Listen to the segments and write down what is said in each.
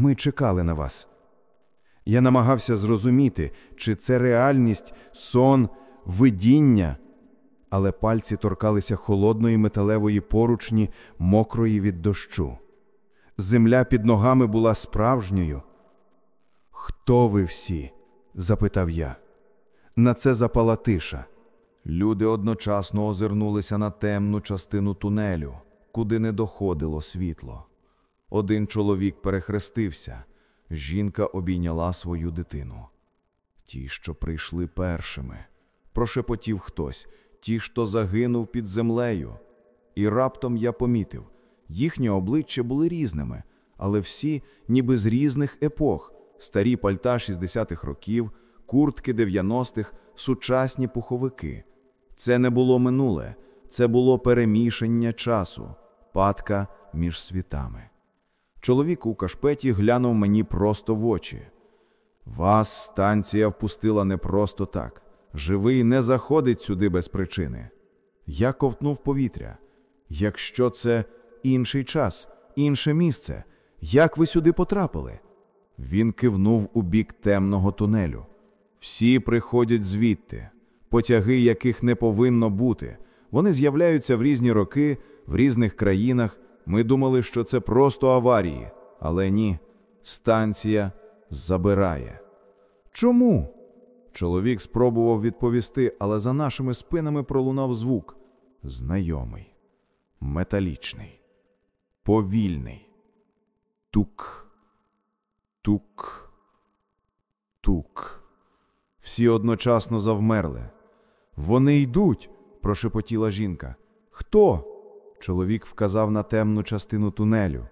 Ми чекали на вас. Я намагався зрозуміти, чи це реальність, сон, видіння, але пальці торкалися холодної металевої поручні, мокрої від дощу. Земля під ногами була справжньою. Хто ви всі? запитав я. На це запала тиша. Люди одночасно озирнулися на темну частину тунелю, куди не доходило світло. Один чоловік перехрестився, жінка обійняла свою дитину. Ті, що прийшли першими, прошепотів хтось, ті, що загинув під землею. І раптом я помітив, їхні обличчя були різними, але всі ніби з різних епох: старі пальта 60-х років, куртки 90-х, сучасні пуховики. Це не було минуле, це було перемішання часу, падка між світами. Чоловік у кашпеті глянув мені просто в очі. Вас станція впустила не просто так. Живий не заходить сюди без причини. Я ковтнув повітря. Якщо це інший час, інше місце, як ви сюди потрапили? Він кивнув у бік темного тунелю. Всі приходять звідти, потяги, яких не повинно бути. Вони з'являються в різні роки, в різних країнах. Ми думали, що це просто аварії, але ні, станція забирає. Чому? Чоловік спробував відповісти, але за нашими спинами пролунав звук знайомий, металічний, повільний. Тук, тук, тук. Всі одночасно завмерли. Вони йдуть, прошепотіла жінка. Хто? Чоловік вказав на темну частину тунелю.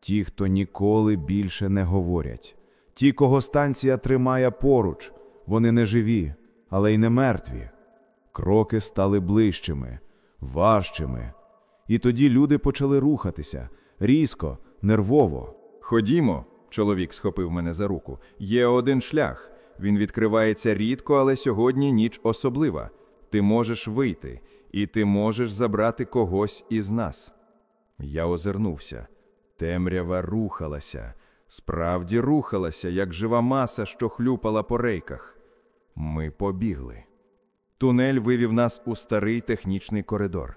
Ті, хто ніколи більше не говорять. Ті, кого станція тримає поруч, вони не живі, але й не мертві. Кроки стали ближчими, важчими. І тоді люди почали рухатися різко, нервово. Ходімо, чоловік схопив мене за руку. Є один шлях. Він відкривається рідко, але сьогодні ніч особлива. Ти можеш вийти, і ти можеш забрати когось із нас. Я озирнувся. Темрява рухалася, справді рухалася, як жива маса, що хлюпала по рейках. Ми побігли. Тунель вивів нас у старий технічний коридор.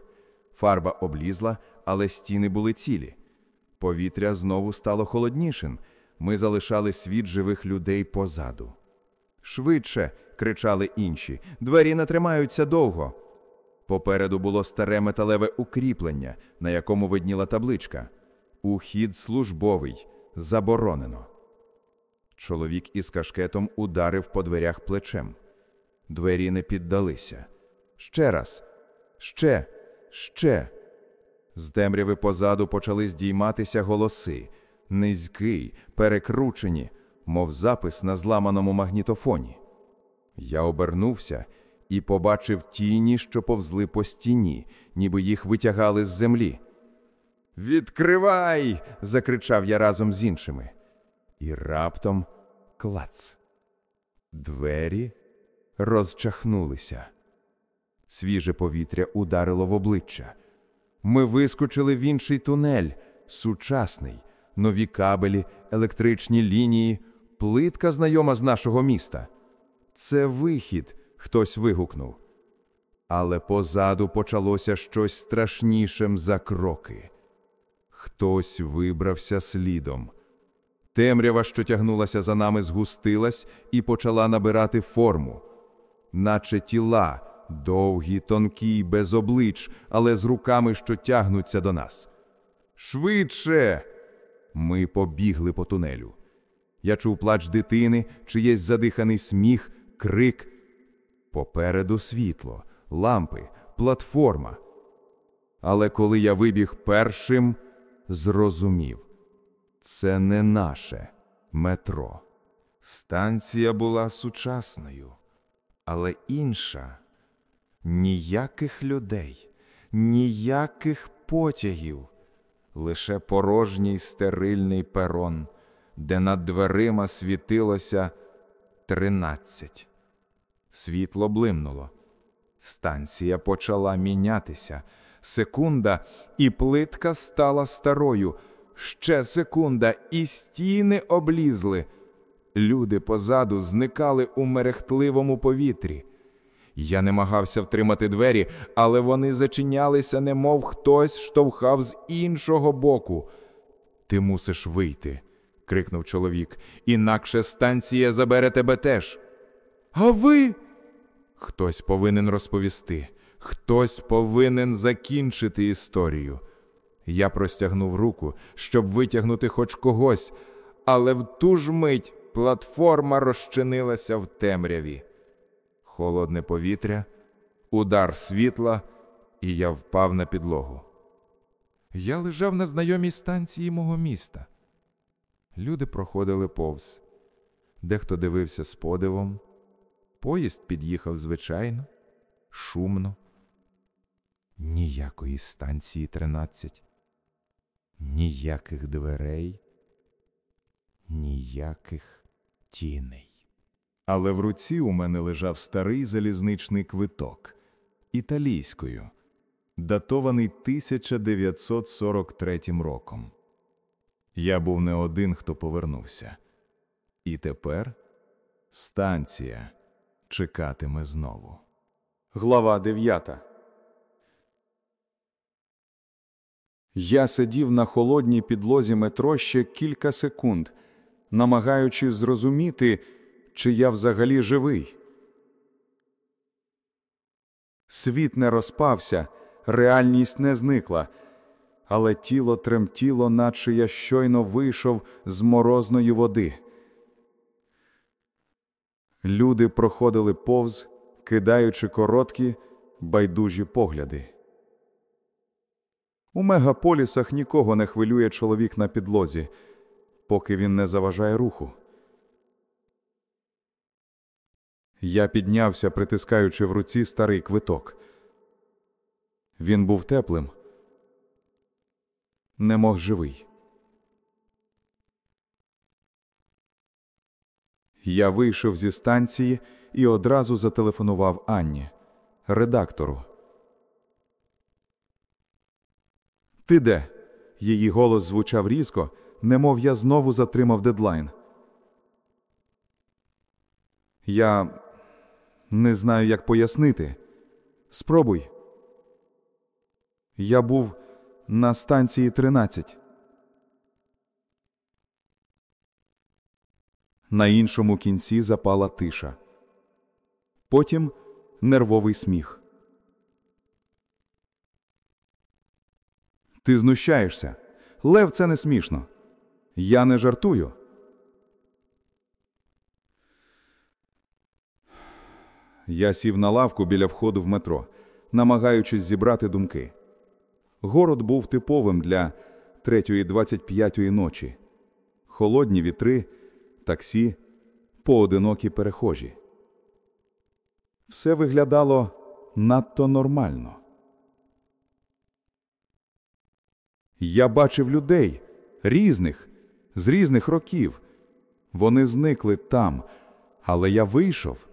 Фарба облізла, але стіни були цілі. Повітря знову стало холоднішим. Ми залишали світ живих людей позаду. Швидше, кричали інші, двері не тримаються довго. Попереду було старе металеве укріплення, на якому видніла табличка. Ухід службовий, заборонено. Чоловік із кашкетом ударив по дверях плечем. Двері не піддалися. Ще раз, ще, ще. З темряви позаду почали здійматися голоси, низькі, перекручені, мов запис на зламаному магнітофоні. Я обернувся і побачив тіні, що повзли по стіні, ніби їх витягали з землі. Відкривай! закричав я разом з іншими. І раптом клац. Двері розчахнулися. Свіже повітря ударило в обличчя. Ми вискочили в інший тунель, сучасний, нові кабелі, електричні лінії, плитка знайома з нашого міста. Це вихід, хтось вигукнув. Але позаду почалося щось страшнішим за кроки. Хтось вибрався слідом. Темрява, що тягнулася за нами, згустилась і почала набирати форму, наче тіла, довгі, тонкі, без облич, але з руками, що тягнуться до нас. Швидше! Ми побігли по тунелю. Я чув плач дитини, чиєсь задиханий сміх, крик. Попереду світло, лампи, платформа. Але коли я вибіг першим, зрозумів це не наше метро. Станція була сучасною, але інша ніяких людей, ніяких потягів, лише порожній стерильний перон, де над дверима світилося тринадцять. Світло блимнуло. Станція почала мінятися. Секунда, і плитка стала старою, Ще секунда, і стіни облізли. Люди позаду зникали у мерехтливому повітрі. Я намагався втримати двері, але вони зачинялися, немов хтось штовхав з іншого боку. Ти мусиш вийти, крикнув чоловік, інакше станція забере тебе теж. А ви? Хтось повинен розповісти, хтось повинен закінчити історію. Я простягнув руку, щоб витягнути хоч когось, але в ту ж мить платформа розчинилася в темряві. Холодне повітря, удар світла, і я впав на підлогу. Я лежав на знайомій станції мого міста. Люди проходили повз. Дехто дивився з подивом. Поїзд під'їхав звичайно, шумно. Ніякої станції 13. Ніяких дверей, ніяких тіней. Але в руці у мене лежав старий залізничний квиток італійською, датований 1943 роком. Я був не один, хто повернувся. І тепер станція чекатиме знову. Глава 9 Я сидів на холодній підлозі метро ще кілька секунд, намагаючись зрозуміти, чи я взагалі живий. Світ не розпався, реальність не зникла, але тіло тремтіло, наче я щойно вийшов з морозної води. Люди проходили повз, кидаючи короткі, байдужі погляди. У мегаполісах нікого не хвилює чоловік на підлозі, поки він не заважає руху. Я піднявся, притискаючи в руці старий квиток. Він був теплим, немов живий. Я вийшов зі станції і одразу зателефонував Анні, редактору. Ти де? Її голос звучав різко, немов я знову затримав дедлайн. Я не знаю, як пояснити. Спробуй. Я був на станції 13. На іншому кінці запала тиша. Потім нервовий сміх. Ти знущаєшся. Лев, це не смішно. Я не жартую. Я сів на лавку біля входу в метро, намагаючись зібрати думки. Город був типовим для 3.25 ночі. Холодні вітри, таксі, поодинокі перехожі. Все виглядало надто нормально. Я бачив людей різних, з різних років. Вони зникли там, але я вийшов.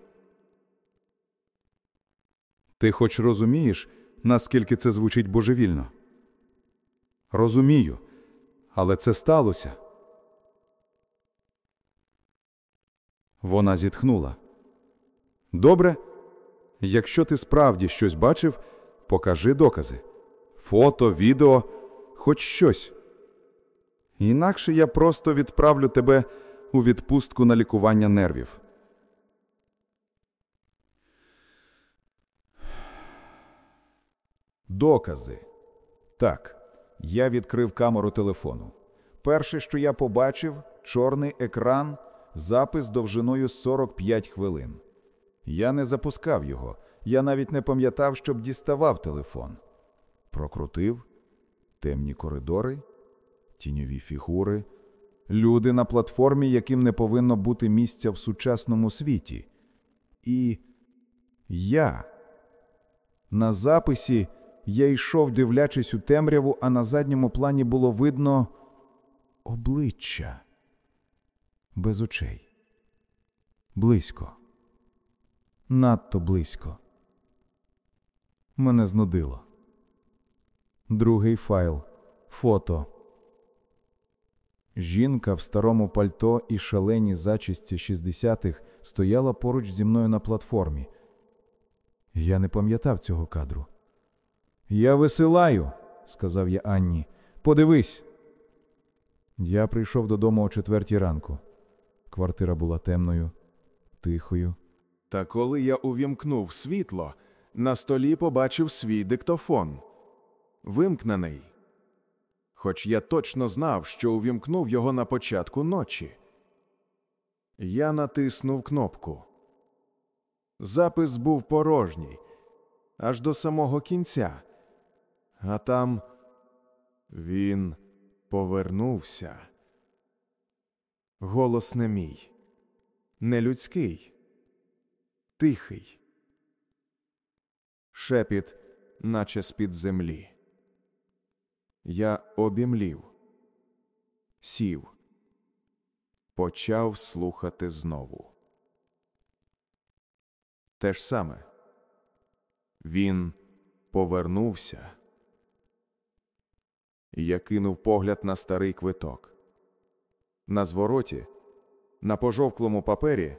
Ти хоч розумієш, наскільки це звучить божевільно? Розумію, але це сталося. Вона зітхнула. Добре, якщо ти справді щось бачив, покажи докази. Фото, відео, хоч щось. Інакше я просто відправлю тебе у відпустку на лікування нервів. Докази. Так, я відкрив камеру телефону. Перше, що я побачив, чорний екран, запис довжиною 45 хвилин. Я не запускав його, я навіть не пам'ятав, щоб діставав телефон. Прокрутив темні коридори, тіньові фігури, люди на платформі, яким не повинно бути місця в сучасному світі. І я. На записі я йшов, дивлячись у темряву, а на задньому плані було видно обличчя без очей. Близько. Надто близько. Мене знудило. Другий файл. Фото. Жінка в старому пальто і шаленій зачісті 60-х стояла поруч зі мною на платформі. Я не пам'ятав цього кадру. Я висилаю, сказав я Анні. Подивись. Я прийшов додому о четвертій ранку. Квартира була темною, тихою. Та коли я увімкнув світло, на столі побачив свій диктофон. Вимкнений. Хоч я точно знав, що увімкнув його на початку ночі. Я натиснув кнопку. Запис був порожній, аж до самого кінця. А там він повернувся. Голос не мій, не людський, тихий. Шепіт, наче з-під землі. Я обімлів, сів, почав слухати знову. Те ж саме. Він повернувся. Я кинув погляд на старий квиток. На звороті, на пожовклому папері,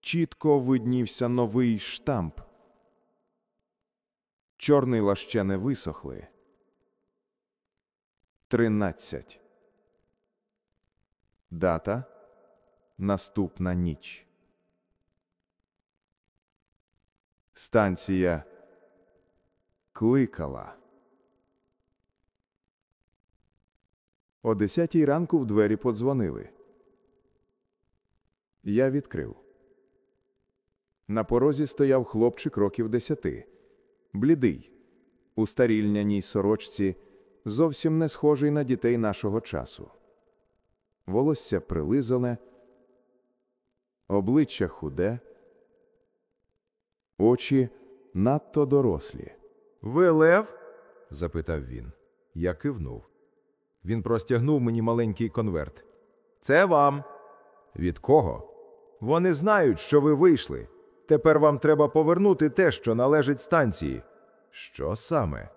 чітко виднівся новий штамп. Чорнила ще не висохли. Тринадцять. Дата наступна ніч. Станція кликала. О десятій ранку в двері подзвонили. Я відкрив. На порозі стояв хлопчик років десяти, блідий, у старій льняній сорочці, зовсім не схожий на дітей нашого часу. Волосся прилизане, обличчя худе, очі надто дорослі. Ви Лев? запитав він. Я кивнув. Він простягнув мені маленький конверт. Це вам. Від кого? Вони знають, що ви вийшли. Тепер вам треба повернути те, що належить станції. Що саме?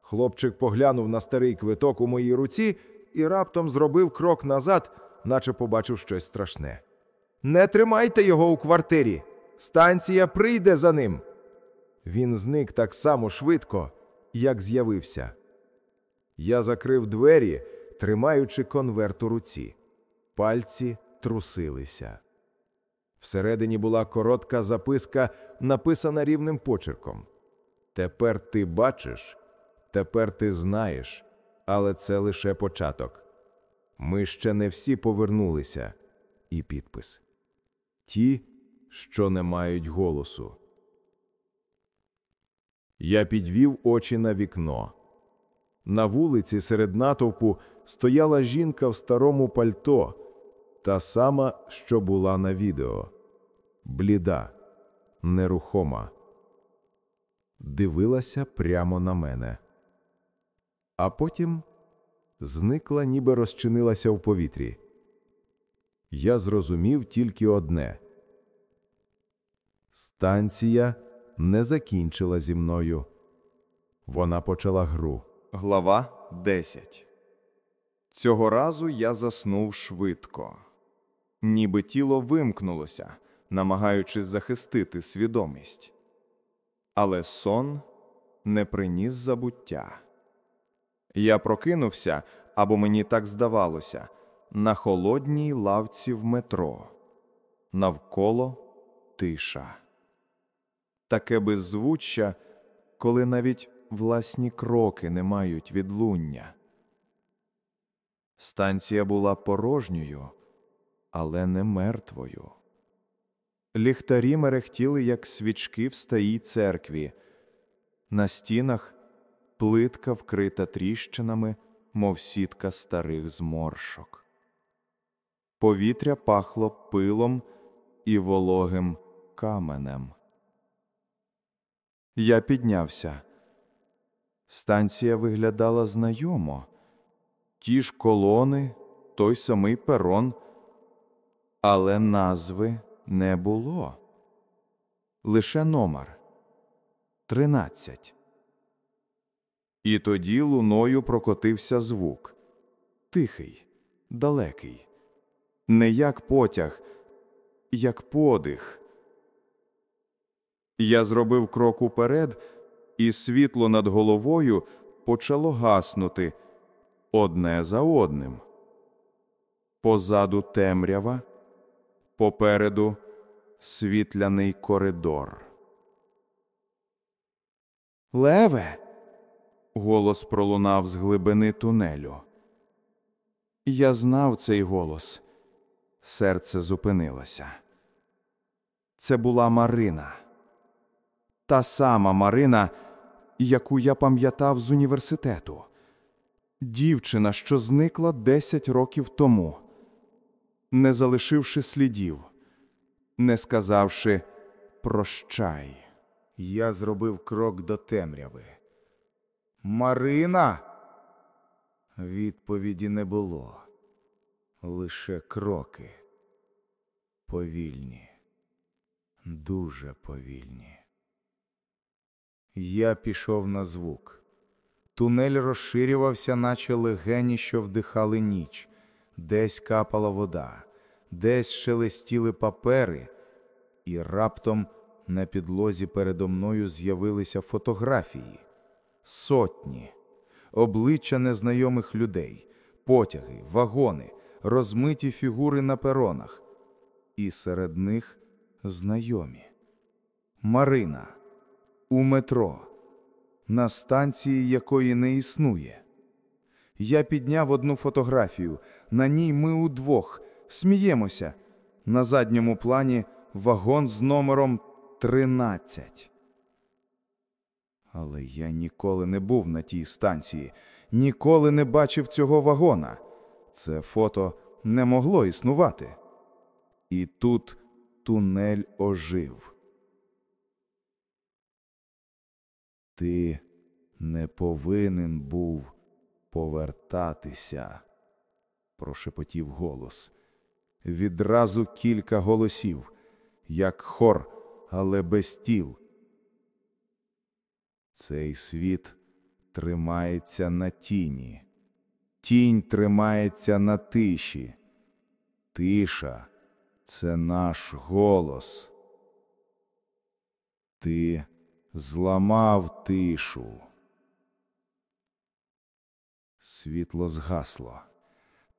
Хлопчик поглянув на старий квиток у моїй руці і раптом зробив крок назад, наче побачив щось страшне. Не тримайте його у квартирі. Станція прийде за ним. Він зник так само швидко, як з'явився. Я закрив двері, тримаючи конверт у руці. Пальці трусилися. Всередині була коротка записка, написана рівним почерком. Тепер ти бачиш, тепер ти знаєш, але це лише початок. Ми ще не всі повернулися. І підпис. Ті, що не мають голосу. Я підвів очі на вікно. На вулиці серед натовпу стояла жінка в старому пальто, та сама, що була на відео. Бліда, нерухома. Дивилася прямо на мене. А потім зникла, ніби розчинилася в повітрі. Я зрозумів тільки одне: станція не закінчила зі мною. Вона почала гру. Глава 10 Цього разу я заснув швидко, ніби тіло вимкнулося, намагаючись захистити свідомість. Але сон не приніс забуття. Я прокинувся, або мені так здавалося, на холодній лавці в метро. Навколо тиша. Таке беззвуччя, коли навіть власні кроки не мають відлуння. Станція була порожньою, але не мертвою. Ліхтарі мерехтіли, як свічки в старій церкві. На стінах плитка вкрита тріщинами, мов сітка старих зморшок. Повітря пахло пилом і вологим каменем. Я піднявся. Станція виглядала знайомо. Ті ж колони, той самий перон, але назви не було. Лише номер тринадцять. І тоді луною прокотився звук тихий, далекий, не як потяг, як подих. Я зробив крок уперед, і світло над головою почало гаснути одне за одним. Позаду темрява, попереду світляний коридор. Леве. Голос пролунав з глибини тунелю. Я знав цей голос. Серце зупинилося. Це була Марина. Та сама Марина, яку я пам'ятав з університету. Дівчина, що зникла 10 років тому, не залишивши слідів, не сказавши прощай. Я зробив крок до темряви. Марина. Відповіді не було. Лише кроки. Повільні, дуже повільні. Я пішов на звук. Тунель розширювався, наче легені, що вдихали ніч. Десь капала вода, десь шелестіли папери, і раптом на підлозі передо мною з'явилися фотографії. Сотні, обличчя незнайомих людей, потяги, вагони, розмиті фігури на перонах. І серед них знайомі. Марина у метро, на станції якої не існує. Я підняв одну фотографію. На ній ми удвох сміємося. На задньому плані вагон з номером 13. Але я ніколи не був на тій станції, ніколи не бачив цього вагона. Це фото не могло існувати. І тут тунель ожив. Ти не повинен був повертатися, прошепотів голос. Відразу кілька голосів, як хор, але без тіл. Цей світ тримається на тіні, тінь тримається на тиші. Тиша це наш голос. Ти зламав тишу. Світло згасло.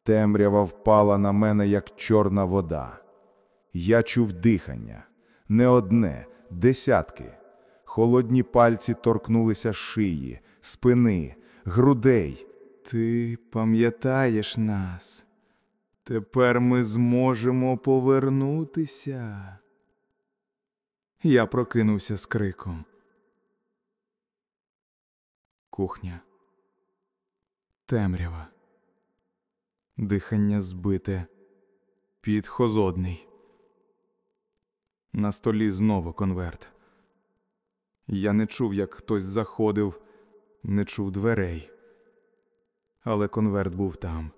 Темрява впала на мене, як чорна вода. Я чув дихання, не одне, десятки. Холодні пальці торкнулися шиї, спини, грудей. Ти пам'ятаєш нас. Тепер ми зможемо повернутися. Я прокинувся з криком. Кухня. Темрява. Дихання збите. Під хозодний. На столі знову конверт. Я не чув, як хтось заходив, не чув дверей. Але конверт був там.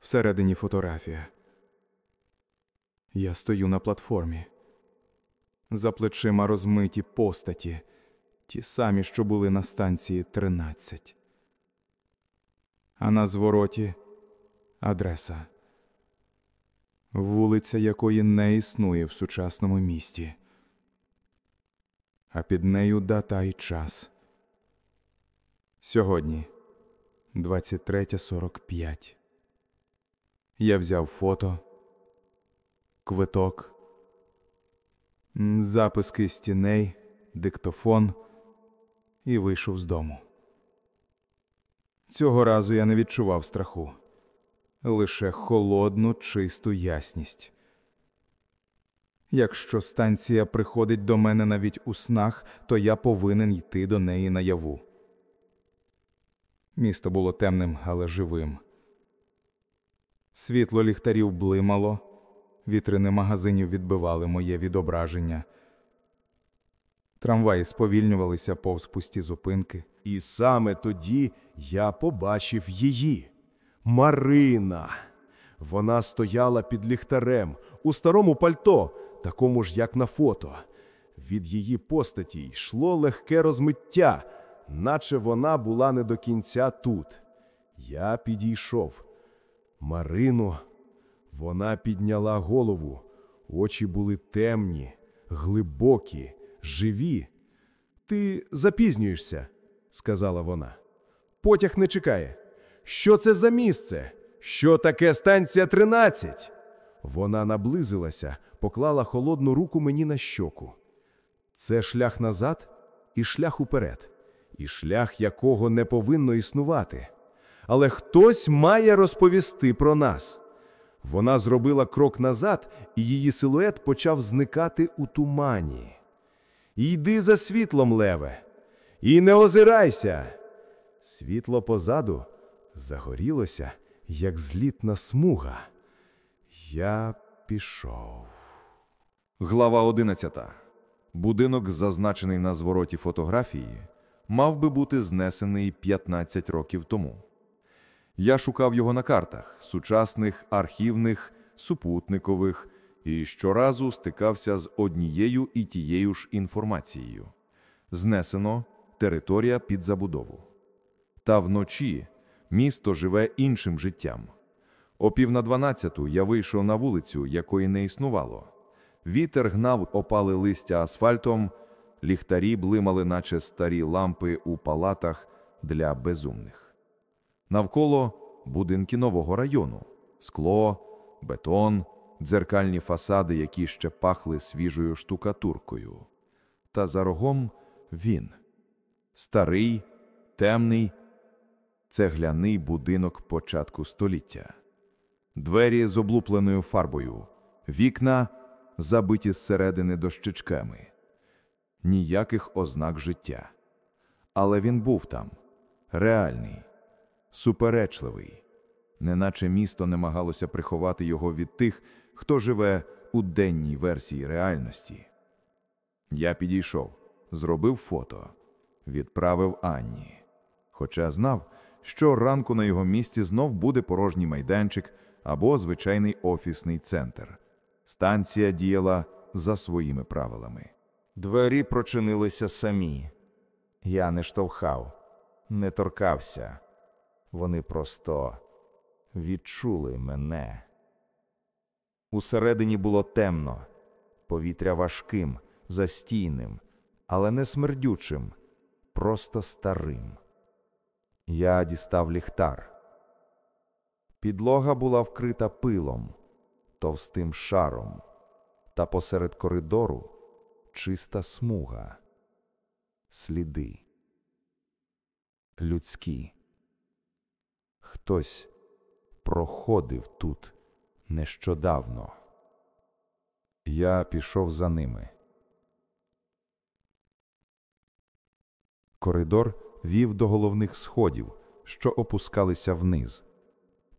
Всередині фотографія. Я стою на платформі. За плечима розмиті постаті, ті самі, що були на станції 13. А на звороті адреса, вулиця якої не існує в сучасному місті, а під нею дата і час. Сьогодні 23.45. Я взяв фото, квиток, записки з тіней, диктофон і вийшов з дому. Цього разу я не відчував страху, лише холодну, чисту ясність. Якщо станція приходить до мене навіть у снах, то я повинен йти до неї наяву. Місто було темним, але живим. Світло ліхтарів блимало, вітрини магазинів відбивали моє відображення. Трамваї сповільнювалися повз пусті зупинки. І саме тоді я побачив її Марина. Вона стояла під ліхтарем у старому пальто, такому ж, як на фото. Від її постаті йшло легке розмиття, наче вона була не до кінця тут. Я підійшов. Марино, вона підняла голову. Очі були темні, глибокі, живі. Ти запізнюєшся, сказала вона. Потяг не чекає. Що це за місце? Що таке станція 13? Вона наблизилася, поклала холодну руку мені на щоку. Це шлях назад і шлях уперед, і шлях якого не повинно існувати. Але хтось має розповісти про нас. Вона зробила крок назад, і її силует почав зникати у тумані. Йди за світлом, леве, і не озирайся. Світло позаду загорілося, як злітна смуга. Я пішов. Глава 11. Будинок, зазначений на звороті фотографії, мав би бути знесений 15 років тому. Я шукав його на картах сучасних, архівних, супутникових і щоразу стикався з однією і тією ж інформацією. Знесено територія під забудову. Та вночі місто живе іншим життям. О пів на дванадцяту я вийшов на вулицю, якої не існувало. Вітер гнав опали листя асфальтом, ліхтарі блимали, наче старі лампи у палатах для безумних. Навколо будинки нового району, скло, бетон, дзеркальні фасади, які ще пахли свіжою штукатуркою. Та за рогом він старий, темний, цегляний будинок початку століття. Двері з облупленою фарбою, вікна забиті зсередини дощечками. Ніяких ознак життя. Але він був там, реальний, суперечливий, неначе місто намагалося приховати його від тих, хто живе у денній версії реальності. Я підійшов, зробив фото, відправив Анні. Хоча знав, що ранку на його місці знов буде порожній майданчик або звичайний офісний центр. Станція діяла за своїми правилами. Двері прочинилися самі. Я не штовхав, не торкався. Вони просто відчули мене. Усередині було темно, повітря важким, застійним, але не смердючим, просто старим. Я дістав ліхтар. Підлога була вкрита пилом, товстим шаром, та посеред коридору чиста смуга, сліди. Людські. Хтось проходив тут нещодавно. Я пішов за ними. Коридор вів до головних сходів, що опускалися вниз.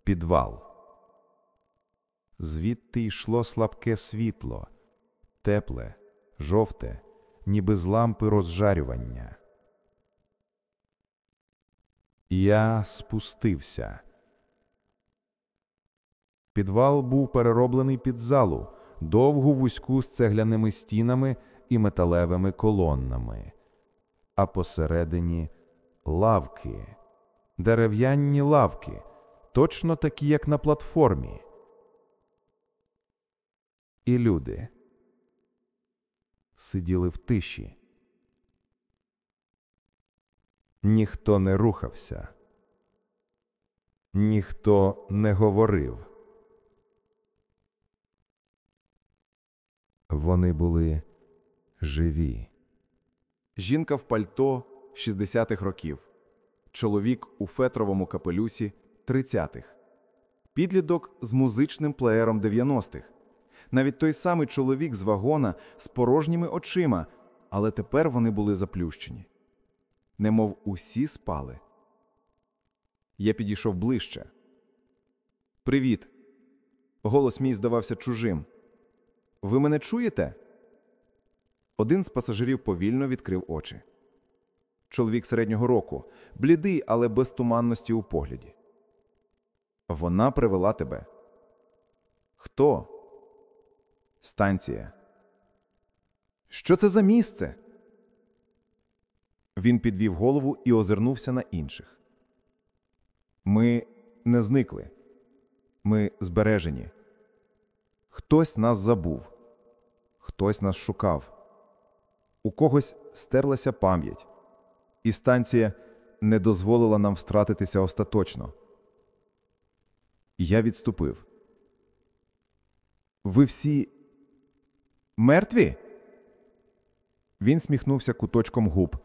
Підвал. Звідти йшло слабке світло, тепле, жовте, ніби з лампи розжарювання. Я спустився. Підвал був перероблений під залу, довгу вузьку з цегляними стінами і металевими колоннами, а посередині лавки, дерев'яні лавки, точно такі, як на платформі. І люди сиділи в тиші. Ніхто не рухався, ніхто не говорив. Вони були живі. Жінка в пальто 60-х років, чоловік у фетровому капелюсі 30-х, підлідок з музичним плеєром 90-х, навіть той самий чоловік з вагона з порожніми очима, але тепер вони були заплющені. Немов усі спали. Я підійшов ближче. Привіт. Голос мій здавався чужим. Ви мене чуєте? Один з пасажирів повільно відкрив очі. Чоловік середнього року, блідий, але без туманності у погляді. Вона привела тебе. Хто? Станція. Що це за місце? Він підвів голову і озирнувся на інших. Ми не зникли. Ми збережені. Хтось нас забув, хтось нас шукав. У когось стерлася пам'ять, і станція не дозволила нам втратитися остаточно. Я відступив. Ви всі мертві? Він сміхнувся куточком губ.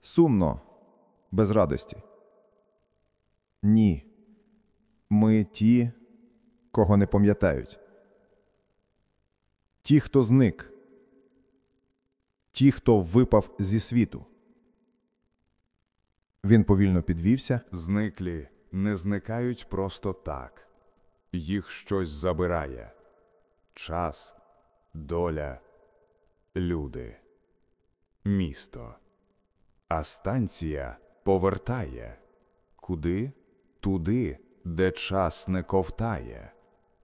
Сумно, без радості. Ні. Ми ті, кого не пам'ятають. Ті, хто зник. Ті, хто випав зі світу. Він повільно підвівся. Зниклі не зникають просто так. Їх щось забирає. Час, доля, люди, місто. А станція повертає. Куди? Туди, де час не ковтає,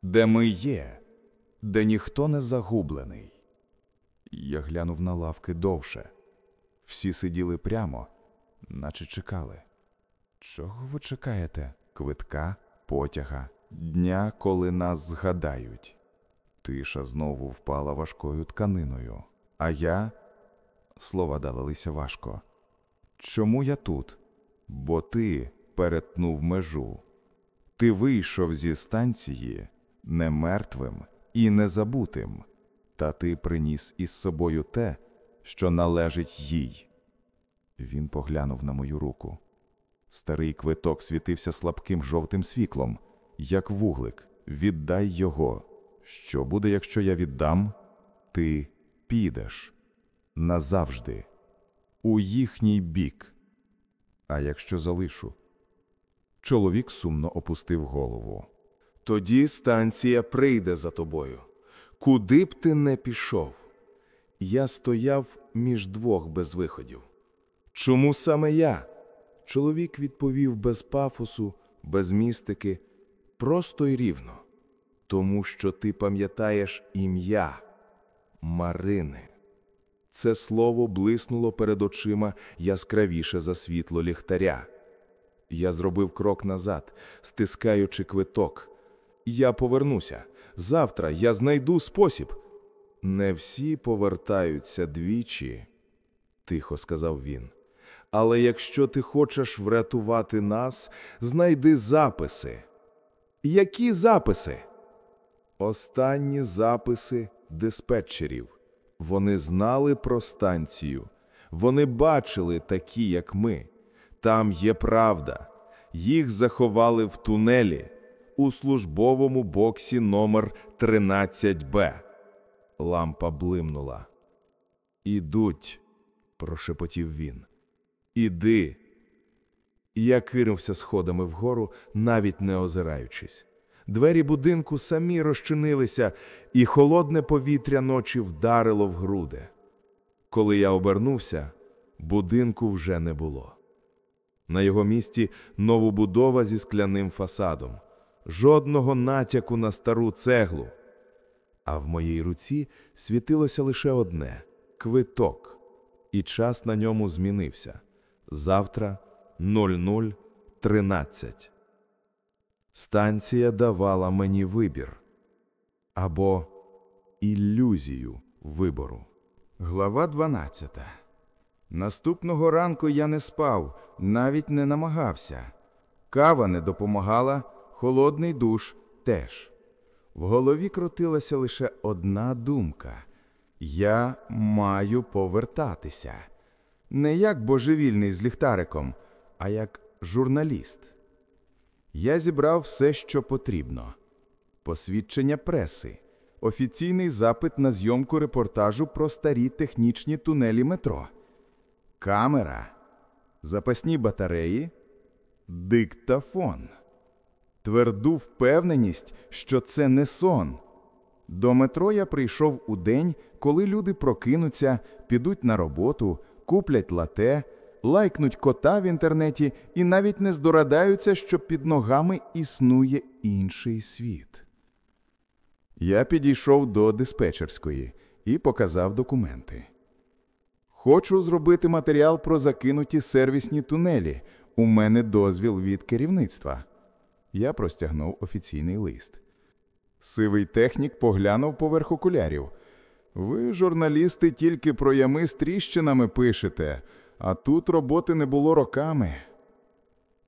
де ми є, де ніхто не загублений. Я глянув на лавки довше. Всі сиділи прямо, наче чекали. Чого ви чекаєте? Квитка, потяга, дня, коли нас згадають. Тиша знову впала важкою тканиною, а я слова давалися важко. Чому я тут? Бо ти перетнув межу. Ти вийшов зі станції не мертвим і не забутим, та ти приніс із собою те, що належить їй. Він поглянув на мою руку. Старий квиток світився слабким жовтим світлом, як вуглик. Віддай його. Що буде, якщо я віддам? Ти підеш назавжди, у їхній бік. А якщо залишу? Чоловік сумно опустив голову. Тоді станція прийде за тобою. Куди б ти не пішов? Я стояв між двох безвиходів. Чому саме я? Чоловік відповів без пафосу, без містики, просто й рівно. Тому що ти пам'ятаєш ім'я Марини. Це слово блиснуло перед очима яскравіше за світло ліхтаря. Я зробив крок назад, стискаючи квиток. Я повернуся. Завтра я знайду спосіб. Не всі повертаються двічі, тихо сказав він. Але якщо ти хочеш врятувати нас, знайди записи. Які записи? Останні записи диспетчерів. Вони знали про станцію. Вони бачили такі, як ми. Там є правда. Їх заховали в тунелі у службовому боксі номер 13Б. Лампа блимнула. Ідуть, прошепотів він. Іди. Я кинувся сходами вгору, навіть не озираючись. Двері будинку самі розчинилися, і холодне повітря ночі вдарило в груди. Коли я обернувся, будинку вже не було. На його місці новобудова зі скляним фасадом, жодного натяку на стару цеглу. А в моїй руці світилося лише одне квиток, і час на ньому змінився. Завтра 00.13. Станція давала мені вибір або ілюзію вибору. Глава 12. Наступного ранку я не спав, навіть не намагався. Кава не допомагала, холодний душ теж. В голові крутилася лише одна думка: я маю повертатися. Не як божевільний з ліхтариком, а як журналіст. Я зібрав все, що потрібно: посвідчення преси, офіційний запит на зйомку репортажу про старі технічні тунелі метро, камера, запасні батареї, диктофон, тверду впевненість, що це не сон. До метро я прийшов у день, коли люди прокинуться, підуть на роботу, куплять лате, лайкнуть кота в інтернеті і навіть не здорадаються, що під ногами існує інший світ. Я підійшов до диспетчерської і показав документи. Хочу зробити матеріал про закинуті сервісні тунелі. У мене дозвіл від керівництва. Я простягнув офіційний лист. Сивий технік поглянув поверх окулярів. Ви, журналісти, тільки про ями з тріщинами пишете, а тут роботи не було роками.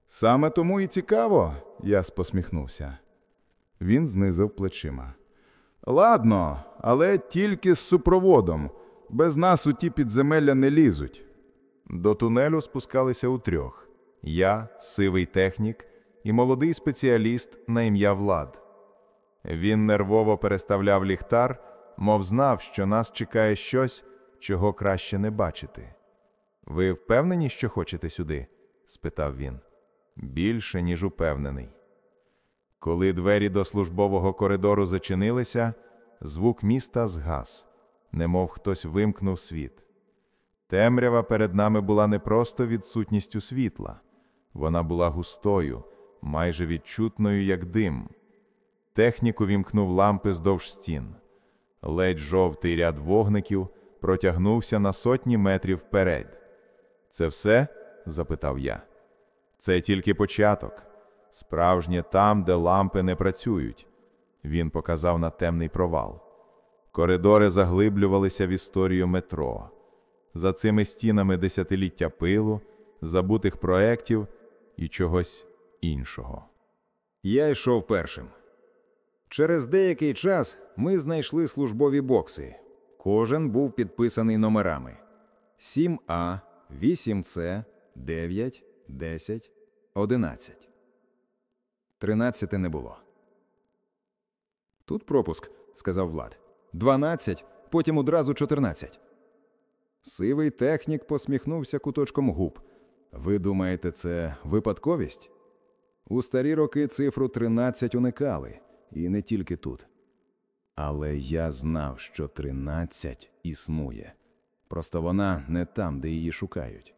Саме тому і цікаво, я посміхнувся. Він знизив плечима. Ладно, але тільки з супроводом. Без нас у ті підземелля не лізуть. До тунелю спускалися утрьох: я, сивий технік і молодий спеціаліст на ім'я Влад. Він нервово переставляв ліхтар, мов знав, що нас чекає щось, чого краще не бачити. Ви впевнені, що хочете сюди? спитав він. Більше, ніж упевнений. Коли двері до службового коридору зачинилися, звук міста згас, немов хтось вимкнув світ. Темрява перед нами була не просто відсутністю світла, вона була густою, майже відчутною, як дим. Технік увімкнув лампи здовж стін. Ледь жовтий ряд вогників протягнувся на сотні метрів вперед. Це все? запитав я. Це тільки початок. Справжнє там, де лампи не працюють. Він показав на темний провал. Коридори заглиблювалися в історію метро. За цими стінами десятиліття пилу, забутих проєктів і чогось іншого. Я йшов першим. Через деякий час ми знайшли службові бокси. Кожен був підписаний номерами: 7А, 8С, 9, 10, 11. Тринадцяти не було. Тут пропуск, сказав Влад. Дванадцять, потім одразу чотирнадцять. Сивий технік посміхнувся куточком губ. Ви думаєте, це випадковість? У старі роки цифру 13 уникали, і не тільки тут. Але я знав, що 13 існує. Просто вона не там, де її шукають.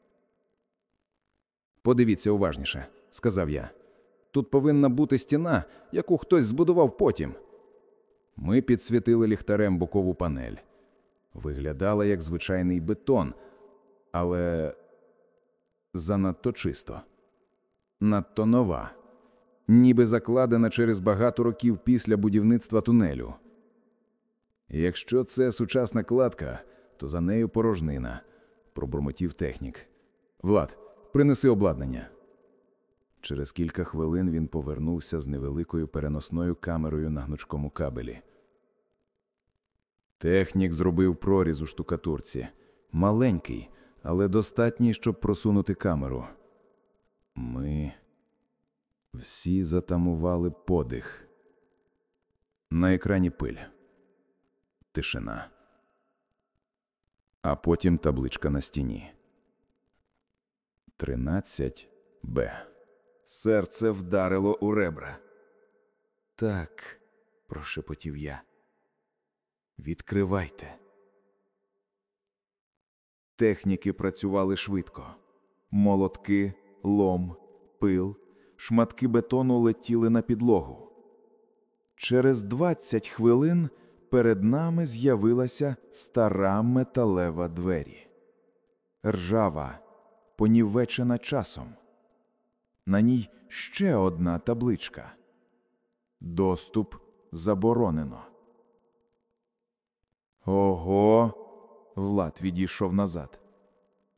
Подивіться уважніше, сказав я. Тут повинна бути стіна, яку хтось збудував потім. Ми підсвітили ліхтарем бокову панель. Виглядала як звичайний бетон, але занадто чисто, надто нова, ніби закладена через багато років після будівництва тунелю. Якщо це сучасна кладка, то за нею порожнина, пробурмотів технік. Влад, принеси обладнання. Через кілька хвилин він повернувся з невеликою переносною камерою на гнучкому кабелі. Технік зробив проріз у штукатурці. Маленький, але достатній, щоб просунути камеру. Ми всі затамували подих. На екрані пиль. Тишина. А потім табличка на стіні. 13 Б. Серце вдарило у ребра. Так, прошепотів я. Відкривайте. Техніки працювали швидко. Молотки, лом, пил, шматки бетону летіли на підлогу. Через 20 хвилин перед нами з'явилася стара металева двері. Ржава, понівечена часом. На ній ще одна табличка. Доступ заборонено. Ого. Влад відійшов назад.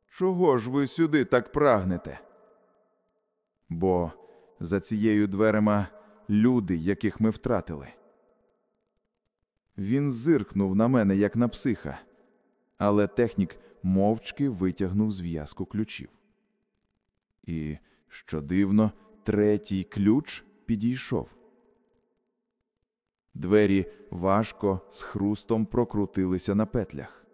Чого ж ви сюди так прагнете? Бо за цією дверима люди, яких ми втратили. Він зиркнув на мене, як на психа, але технік мовчки витягнув зв'язку ключів. І, що дивно, третій ключ підійшов. Двері важко з хрустом прокрутилися на петлях.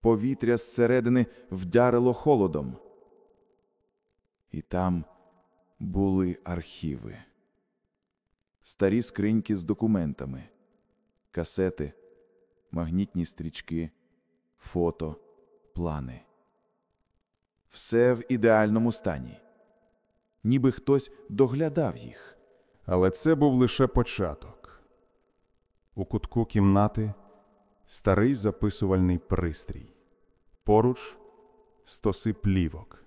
Повітря зсередини вдарило холодом. І там були архіви, старі скриньки з документами, касети, магнітні стрічки, фото, плани. Все в ідеальному стані, ніби хтось доглядав їх. Але це був лише початок. У кутку кімнати старий записувальний пристрій. Поруч стоси плівок.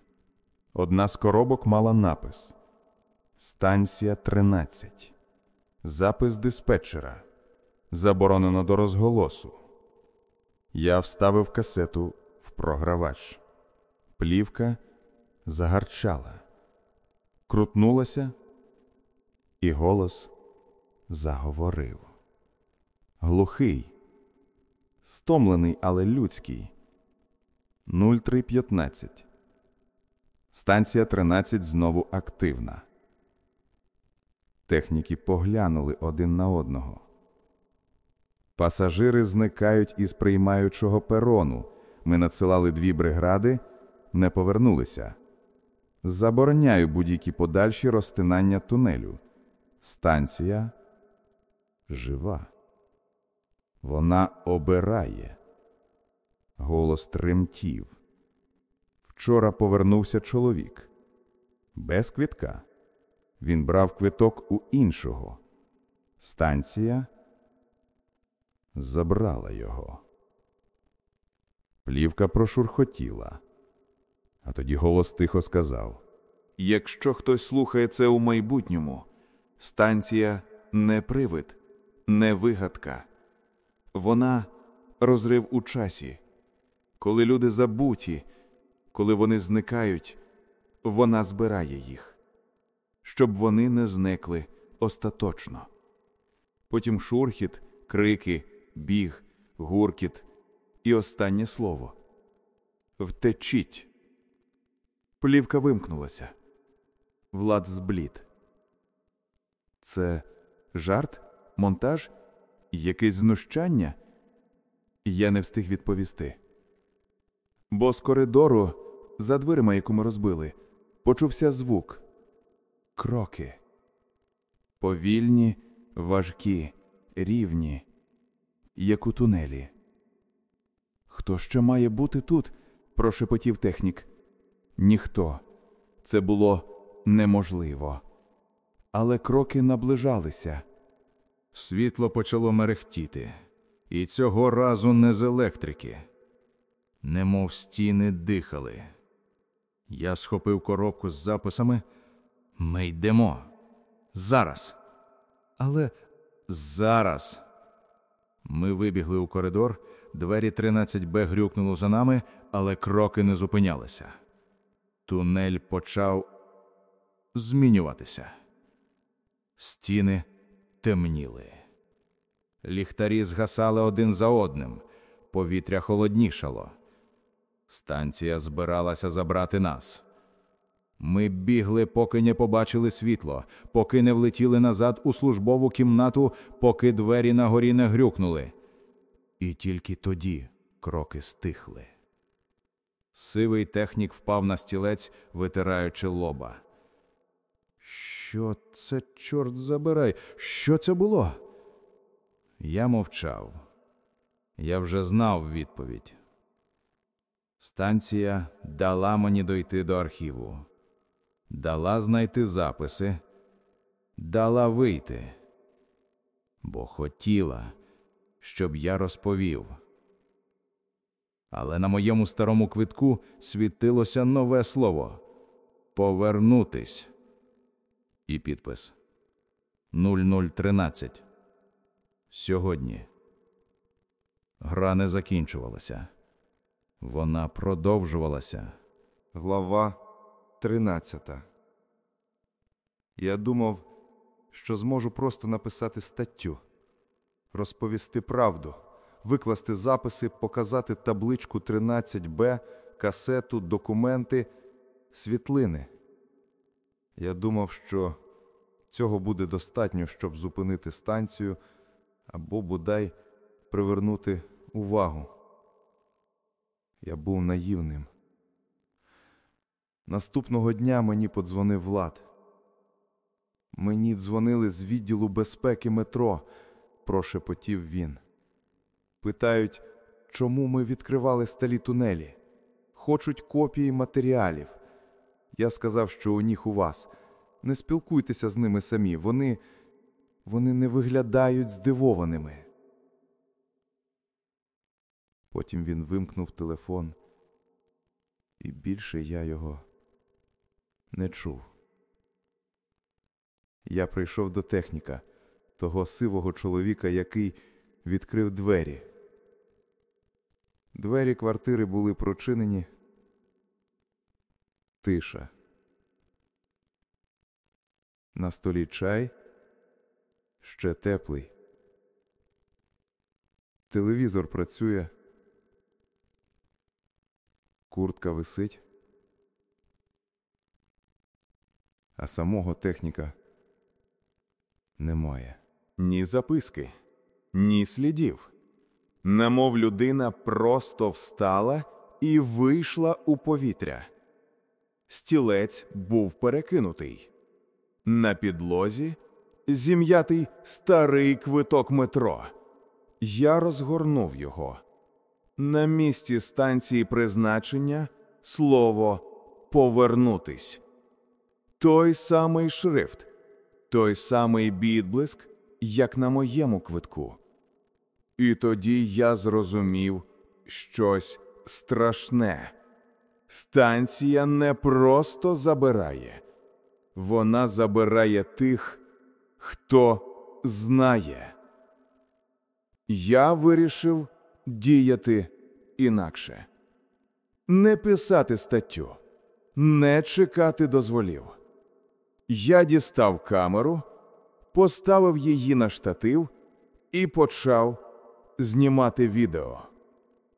Одна з коробок мала напис Станція 13. Запис диспетчера. Заборонено до розголосу. Я вставив касету в програвач. Плівка загарчала, крутнулася, і голос заговорив. Глухий, стомлений, але людський. 0315. Станція 13 знову активна. Техніки поглянули один на одного. Пасажири зникають із приймаючого перону. Ми надсилали дві бригади, не повернулися. Забороняю будь-які подальші розтинання тунелю. Станція жива. Вона обирає. Голос тремтів. Вчора повернувся чоловік. Без квітка. Він брав квиток у іншого. Станція забрала його. Плівка прошурхотіла. А тоді голос тихо сказав: Якщо хтось слухає це у майбутньому, станція не привид, не вигадка. Вона розрив у часі. Коли люди забуті, коли вони зникають, вона збирає їх, щоб вони не зникли остаточно. Потім шурхіт, крики, біг, гуркіт і останнє слово. Втечіть. Плівка вимкнулася. Влад зблід. Це жарт, монтаж, якесь знущання? Я не встиг відповісти. Бо з коридору, за дверима, яку ми розбили, почувся звук. Кроки. Повільні, важкі, рівні, як у тунелі. Хто ще має бути тут? прошепотів технік. Ніхто. Це було неможливо. Але кроки наближалися. Світло почало мерехтіти, і цього разу не з електрики. Немов стіни дихали. Я схопив коробку з записами. Ми йдемо. Зараз. Але зараз. Ми вибігли у коридор, двері 13Б грюкнуло за нами, але кроки не зупинялися. Тунель почав змінюватися. Стіни темніли. Ліхтарі згасали один за одним, повітря холоднішало. Станція збиралася забрати нас. Ми бігли, поки не побачили світло, поки не влетіли назад у службову кімнату, поки двері на горі не грюкнули. І тільки тоді кроки стихли. Сивий технік впав на стілець, витираючи лоба. Що це, чорт забирай? Що це було? Я мовчав. Я вже знав відповідь. Станція дала мені дойти до архіву, дала знайти записи, дала вийти, бо хотіла, щоб я розповів. Але на моєму старому квитку світилося нове слово повернутись. І підпис 0013. Сьогодні. Гра не закінчувалася. Вона продовжувалася. Глава 13. Я думав, що зможу просто написати статтю, розповісти правду, викласти записи, показати табличку 13Б, касету, документи, світлини. Я думав, що цього буде достатньо, щоб зупинити станцію або бодай привернути увагу. Я був наївним. Наступного дня мені подзвонив Влад. Мені дзвонили з відділу безпеки метро, прошепотів він. Питають, чому ми відкривали сталі тунелі. Хочуть копії матеріалів. Я сказав, що у них у вас. Не спілкуйтеся з ними самі. Вони, вони не виглядають здивованими. Потім він вимкнув телефон, і більше я його Не чув. Я прийшов до техніка, того сивого чоловіка, який відкрив двері. Двері квартири були прочинені. Тиша. На столі чай ще теплий. Телевізор працює. Куртка висить. А самого техніка немає. Ні записки, ні слідів. Немов людина просто встала і вийшла у повітря. Стілець був перекинутий. На підлозі зім'ятий старий квиток метро. Я розгорнув його. На місці станції призначення слово повернутись. Той самий шрифт, той самий відблиск, як на моєму квитку. І тоді я зрозумів щось страшне. Станція не просто забирає, вона забирає тих, хто знає. Я вирішив діяти інакше. Не писати статтю, не чекати дозволів. Я дістав камеру, поставив її на штатив і почав знімати відео.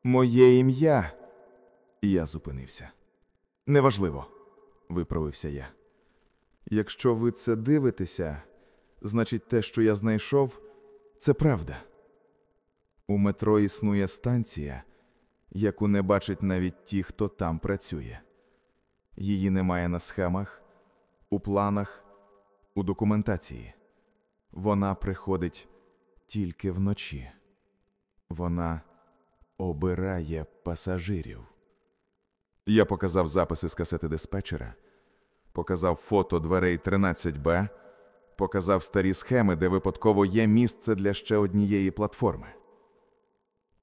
Моє ім'я. Я зупинився. Неважливо, виправився я. Якщо ви це дивитеся, значить те, що я знайшов, це правда. У метро існує станція, яку не бачать навіть ті, хто там працює. Її немає на схемах, у планах, у документації. Вона приходить тільки вночі. Вона обирає пасажирів. Я показав записи з касети диспетчера, показав фото дверей 13Б, показав старі схеми, де випадково є місце для ще однієї платформи.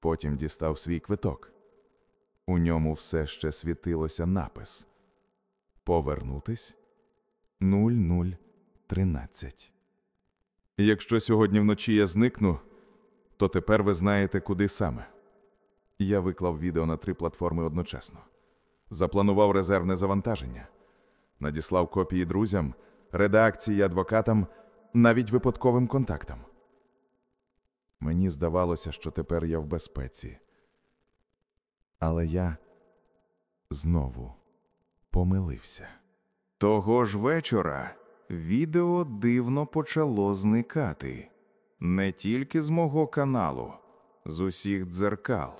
Потім дістав свій квиток. У ньому все ще світилося напис Повернутись 0013. Якщо сьогодні вночі я зникну, то тепер ви знаєте, куди саме. Я виклав відео на три платформи одночасно. Запланував резервне завантаження, надіслав копії друзям, редакції, адвокатам, навіть випадковим контактам. Мені здавалося, що тепер я в безпеці. Але я знову помилився. Того ж вечора відео дивно почало зникати не тільки з мого каналу, з усіх дзеркал,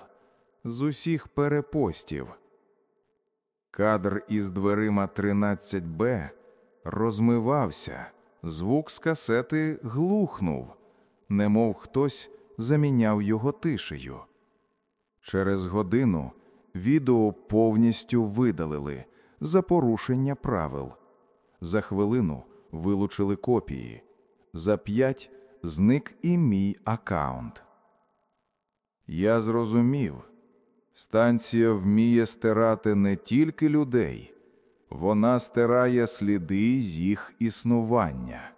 з усіх перепостів. Кадр із дверима 13Б розмивався, звук з касети глухнув, немов хтось заміняв його тишею. Через годину відео повністю видалили за порушення правил. За хвилину вилучили копії. За п'ять зник і мій аккаунт. Я зрозумів, станція вміє стирати не тільки людей, вона стирає сліди з їх існування.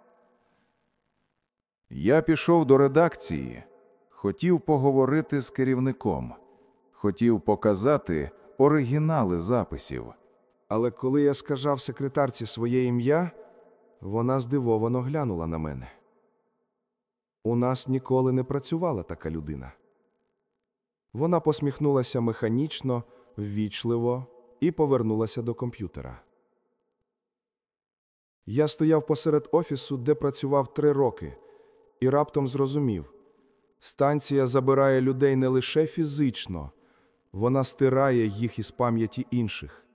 Я пішов до редакції, хотів поговорити з керівником, хотів показати оригінали записів. Але коли я сказав секретарці своє ім'я, вона здивовано глянула на мене. У нас ніколи не працювала така людина. Вона посміхнулася механічно, ввічливо і повернулася до комп'ютера. Я стояв посеред офісу, де працював три роки, і раптом зрозумів станція забирає людей не лише фізично, вона стирає їх із пам'яті інших.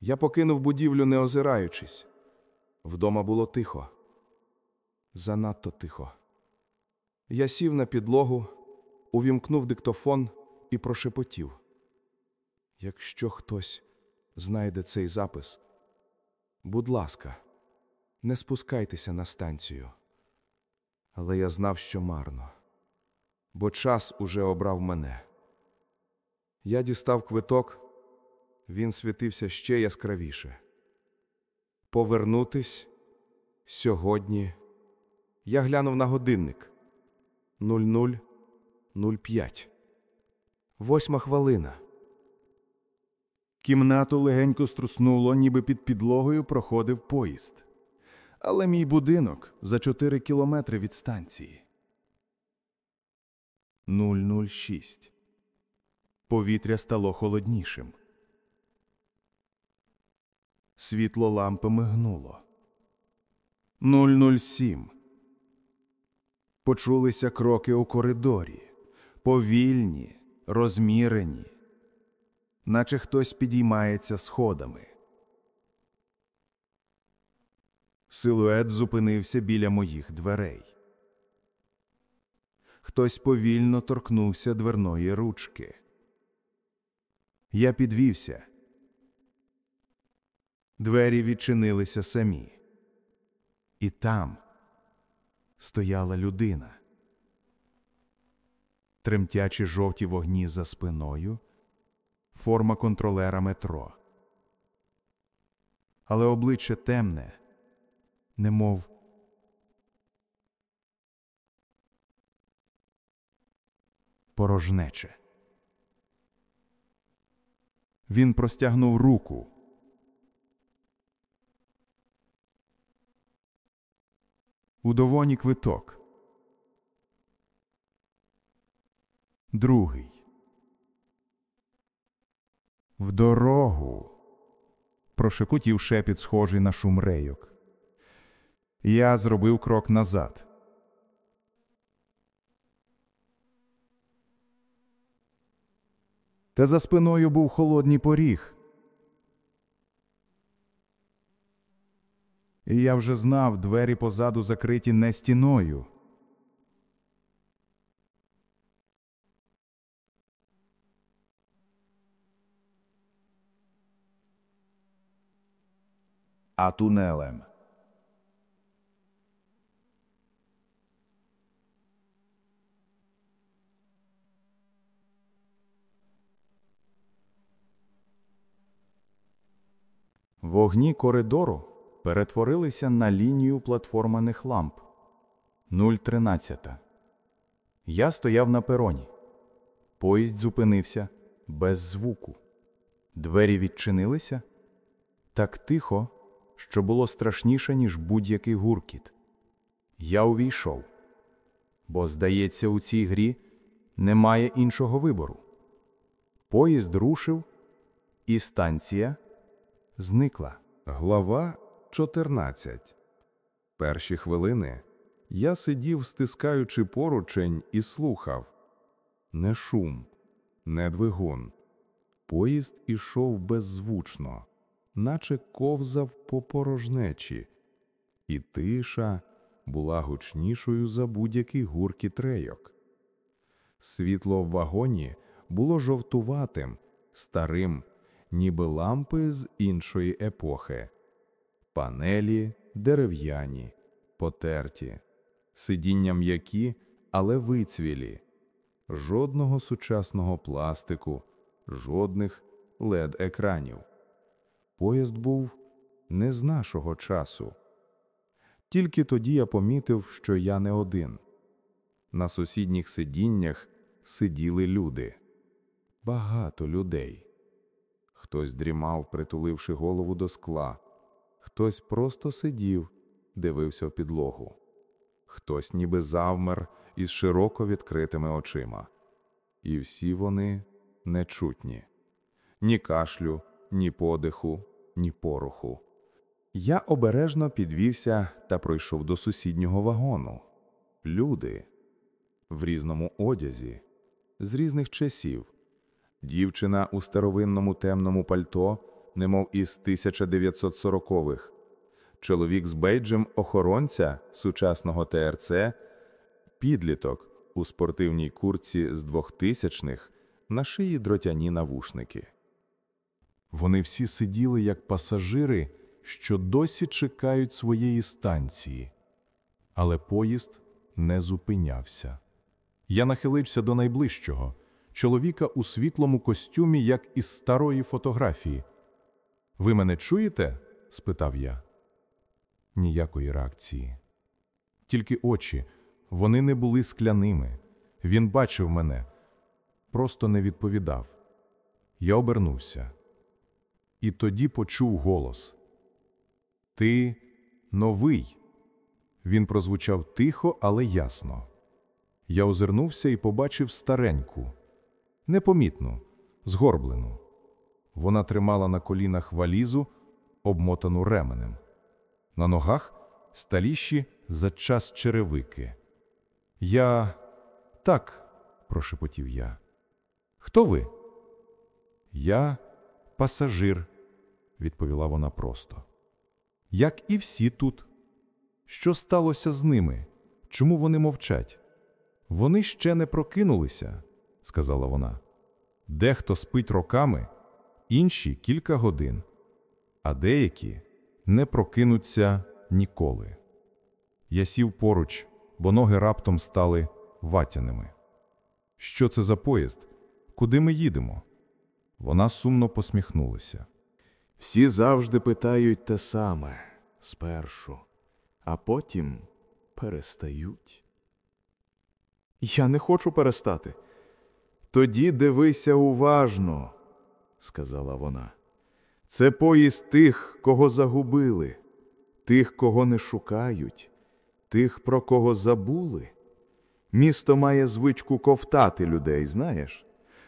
Я покинув будівлю, не озираючись. Вдома було тихо. Занадто тихо. Я сів на підлогу, увімкнув диктофон і прошепотів. Якщо хтось знайде цей запис, будь ласка, не спускайтеся на станцію. Але я знав, що марно, бо час уже обрав мене. Я дістав квиток, він світився ще яскравіше. Повернутись сьогодні. Я глянув на годинник 00.05. Восьма хвилина. Кімнату легенько струснуло, ніби під підлогою проходив поїзд. Але мій будинок за 4 кілометри від станції. 006. Повітря стало холоднішим. Світло лампи мигнуло. 007. Почулися кроки у коридорі. Повільні, розмірені, наче хтось підіймається сходами. Силует зупинився біля моїх дверей. Хтось повільно торкнувся дверної ручки. Я підвівся. Двері відчинилися самі. І там стояла людина. Тремтячі жовті вогні за спиною, форма контролера метро. Але обличчя темне, немов порожнече. Він простягнув руку. У довоні квиток. Другий. В дорогу. Прошепотів шепіт, схожий на шум рейок. Я зробив крок назад. Та за спиною був холодний поріг. І я вже знав, двері позаду закриті не стіною. а тунелем. Вогні коридору перетворилися на лінію платформаних ламп. 013. Я стояв на пероні. Поїзд зупинився без звуку. Двері відчинилися так тихо, що було страшніше, ніж будь-який гуркіт. Я увійшов, бо, здається, у цій грі немає іншого вибору. Поїзд рушив, і станція зникла. Глава 14 Перші хвилини я сидів, стискаючи поручень, і слухав. Не шум, не двигун. Поїзд ішов беззвучно, наче ковзав по порожнечі, і тиша була гучнішою за будь-який гуркіт рейок. Світло в вагоні було жовтуватим, старим, ніби лампи з іншої епохи. Панелі дерев'яні, потерті, сидіння м'які, але вицвілі, жодного сучасного пластику, жодних led екранів Поїзд був не з нашого часу. Тільки тоді я помітив, що я не один. На сусідніх сидіннях сиділи люди, багато людей. Хтось дрімав, притуливши голову до скла, хтось просто сидів, дивився в підлогу, хтось ніби завмер із широко відкритими очима. І всі вони нечутні ні кашлю, ні подиху, ні пороху. Я обережно підвівся та пройшов до сусіднього вагону. Люди в різному одязі, з різних часів. Дівчина у старовинному темному пальто, немов із 1940-х, чоловік з бейджем охоронця сучасного ТРЦ, підліток у спортивній курці з 2000-х, на шиї дротяні навушники. Вони всі сиділи як пасажири, що досі чекають своєї станції. Але поїзд не зупинявся. Я нахилився до найближчого чоловіка у світлому костюмі, як із старої фотографії. Ви мене чуєте? спитав я. ніякої реакції. Тільки очі, вони не були скляними. Він бачив мене, просто не відповідав. Я обернувся. І тоді почув голос: Ти новий. Він прозвучав тихо, але ясно. Я озирнувся і побачив стареньку, непомітну, згорблену. Вона тримала на колінах валізу, обмотану ременем. На ногах сталіші за час черевики. Я так, прошепотів я. Хто ви? Я пасажир, відповіла вона просто. Як і всі тут. Що сталося з ними? Чому вони мовчать? Вони ще не прокинулися, сказала вона. Дехто спить роками, інші кілька годин, а деякі не прокинуться ніколи. Я сів поруч, бо ноги раптом стали ватяними. Що це за поїзд? Куди ми їдемо? Вона сумно посміхнулася. Всі завжди питають те саме спершу, а потім перестають. Я не хочу перестати. Тоді дивися уважно, сказала вона. Це поїзд тих, кого загубили, тих, кого не шукають, тих, про кого забули. Місто має звичку ковтати людей, знаєш?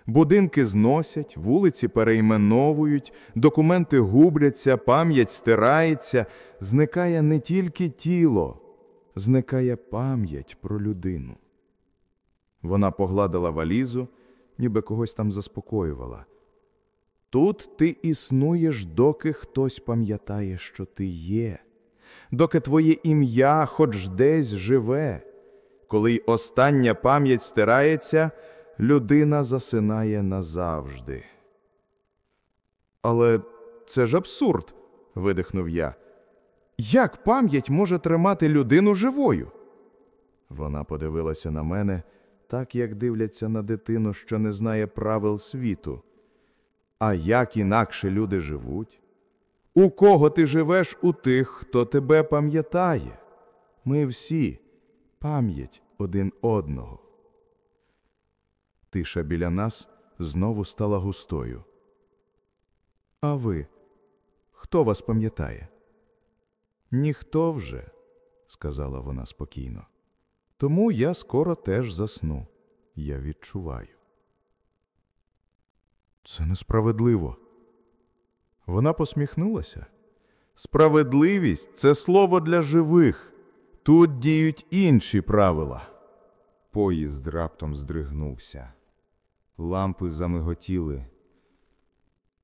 Будинки зносять, вулиці перейменовують, документи губляться, пам'ять стирається, зникає не тільки тіло, зникає пам'ять про людину. Вона погладила валізу, ніби когось там заспокоювала. Тут ти існуєш, доки хтось пам'ятає, що ти є, доки твоє ім'я хоч десь живе. Коли й остання пам'ять стирається, людина засинає назавжди. Але це ж абсурд, видихнув я. Як пам'ять може тримати людину живою? Вона подивилася на мене так, як дивляться на дитину, що не знає правил світу. А як інакше люди живуть? У кого ти живеш у тих, хто тебе пам'ятає? Ми всі пам'ять один одного. Тиша біля нас знову стала густою. А ви? Хто вас пам'ятає? Ніхто вже, сказала вона спокійно. Тому я скоро теж засну. Я відчуваю. Це несправедливо. Вона посміхнулася. Справедливість це слово для живих. Тут діють інші правила. Поїзд раптом здригнувся. Лампи замиготіли.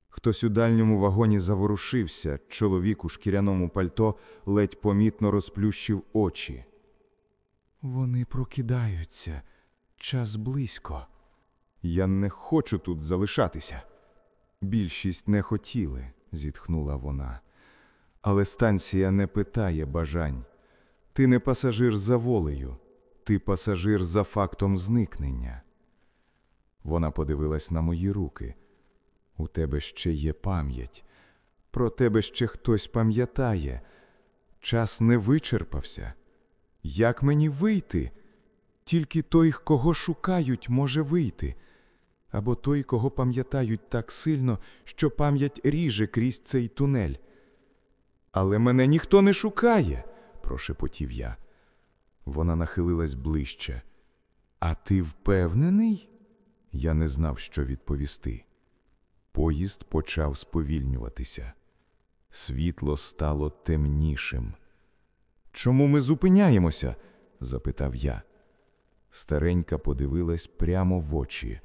Хтось у дальньому вагоні заворушився, чоловік у шкіряному пальто ледь помітно розплющив очі. Вони прокидаються. Час близько. Я не хочу тут залишатися. Більшість не хотіли, зітхнула вона. Але станція не питає бажань. Ти не пасажир за волею, ти пасажир за фактом зникнення. Вона подивилась на мої руки. У тебе ще є пам'ять. Про тебе ще хтось пам'ятає. Час не вичерпався. Як мені вийти? Тільки той, кого шукають, може вийти. Або той, кого пам'ятають так сильно, що пам'ять ріже крізь цей тунель. Але мене ніхто не шукає, прошепотів я. Вона нахилилась ближче. А ти впевнений? Я не знав, що відповісти. Поїзд почав сповільнюватися. Світло стало темнішим. Чому ми зупиняємося? запитав я. Старенька подивилась прямо в очі.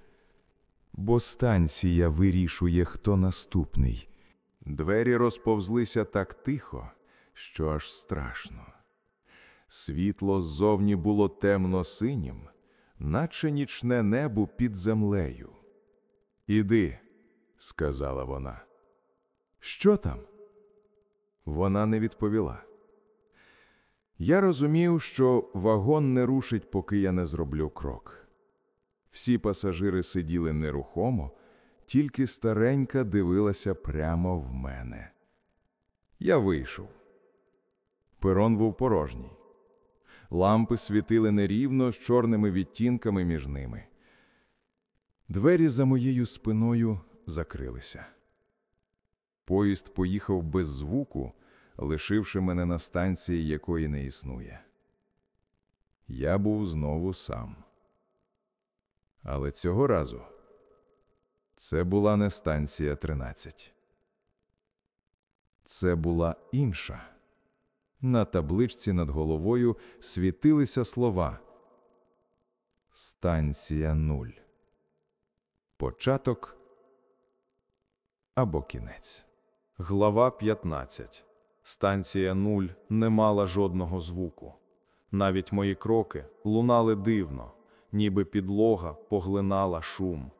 Бо станція вирішує, хто наступний. Двері розповзлися так тихо, що аж страшно. Світло ззовні було темно-синім, наче нічне небо під землею. Іди, сказала вона. Що там? Вона не відповіла. Я розумів, що вагон не рушить, поки я не зроблю крок. Всі пасажири сиділи нерухомо, тільки старенька дивилася прямо в мене. Я вийшов. Перон був порожній. Лампи світили нерівно з чорними відтінками між ними. Двері за моєю спиною закрилися. Поїзд поїхав без звуку, лишивши мене на станції, якої не існує. Я був знову сам. Але цього разу це була не станція 13. Це була інша. На табличці над головою світилися слова Станція нуль. Початок або кінець. Глава 15. Станція нуль не мала жодного звуку. Навіть мої кроки лунали дивно, ніби підлога поглинала шум.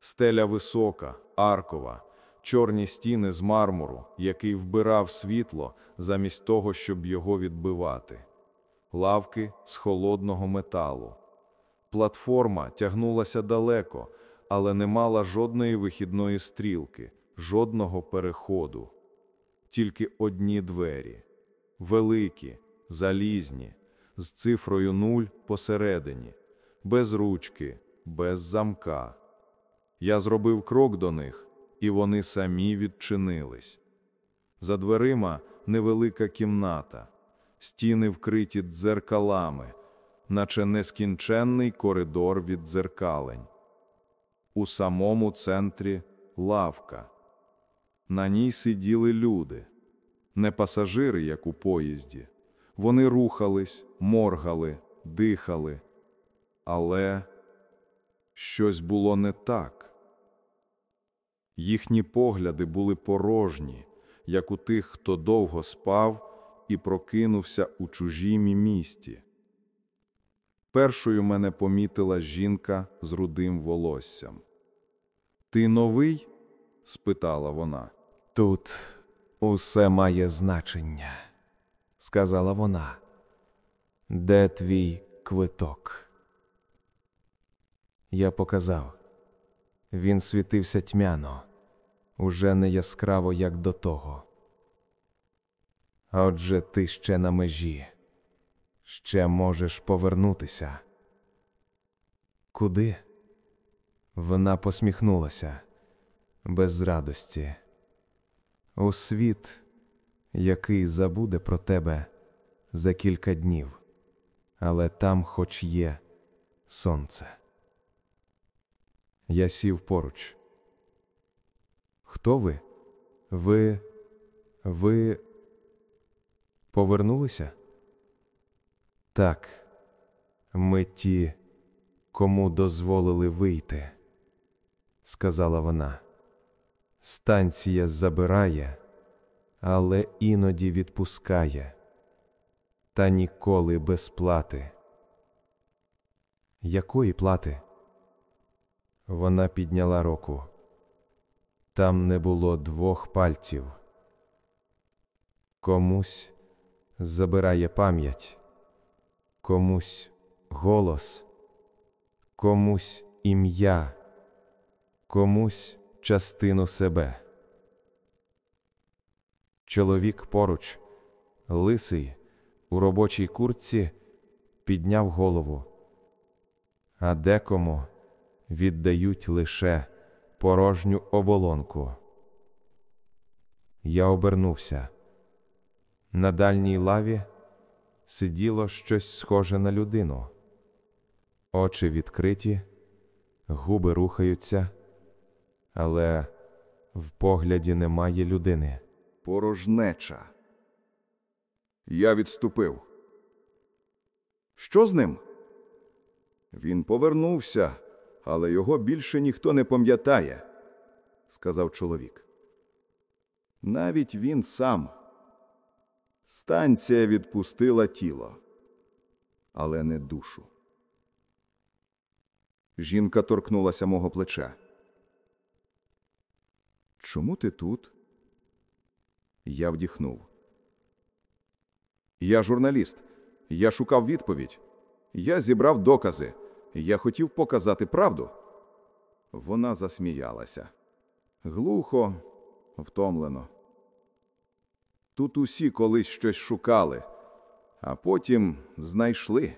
Стеля висока, аркова, чорні стіни з мармуру, який вбирав світло замість того, щоб його відбивати. Лавки з холодного металу. Платформа тягнулася далеко, але не мала жодної вихідної стрілки, жодного переходу. Тільки одні двері. Великі, залізні, з цифрою нуль посередині, без ручки, без замка. Я зробив крок до них, і вони самі відчинились. За дверима невелика кімната, стіни вкриті дзеркалами, наче нескінченний коридор від дзеркалень. У самому центрі лавка. На ній сиділи люди, не пасажири, як у поїзді. Вони рухались, моргали, дихали. Але щось було не так. Їхні погляди були порожні, як у тих, хто довго спав і прокинувся у чужімі місті. Першою мене помітила жінка з рудим волоссям. Ти новий? спитала вона. Тут усе має значення, сказала вона. Де твій квиток? Я показав. Він світився тьмяно, уже не яскраво, як до того. Отже, ти ще на межі, ще можеш повернутися. Куди? Вона посміхнулася без радості. У світ, який забуде про тебе за кілька днів, але там хоч є сонце. Я сів поруч. Хто ви? Ви. Ви повернулися? Так, ми ті, кому дозволили вийти, сказала вона. Станція забирає, але іноді відпускає, та ніколи без плати. Якої плати? Вона підняла руку. Там не було двох пальців. Комусь забирає пам'ять, комусь голос, комусь ім'я, комусь частину себе. Чоловік поруч, лисий, у робочій куртці, підняв голову, а декому віддають лише порожню оболонку. Я обернувся. На дальній лаві сиділо щось схоже на людину. Очі відкриті, губи рухаються, але в погляді немає людини. Порожнеча. Я відступив. Що з ним? Він повернувся, але його більше ніхто не пам'ятає, сказав чоловік. Навіть він сам. Станція відпустила тіло, але не душу. Жінка торкнулася мого плеча. Чому ти тут? Я вдіхнув. Я журналіст. Я шукав відповідь. Я зібрав докази. Я хотів показати правду. Вона засміялася. Глухо, втомлено. Тут усі колись щось шукали, а потім знайшли.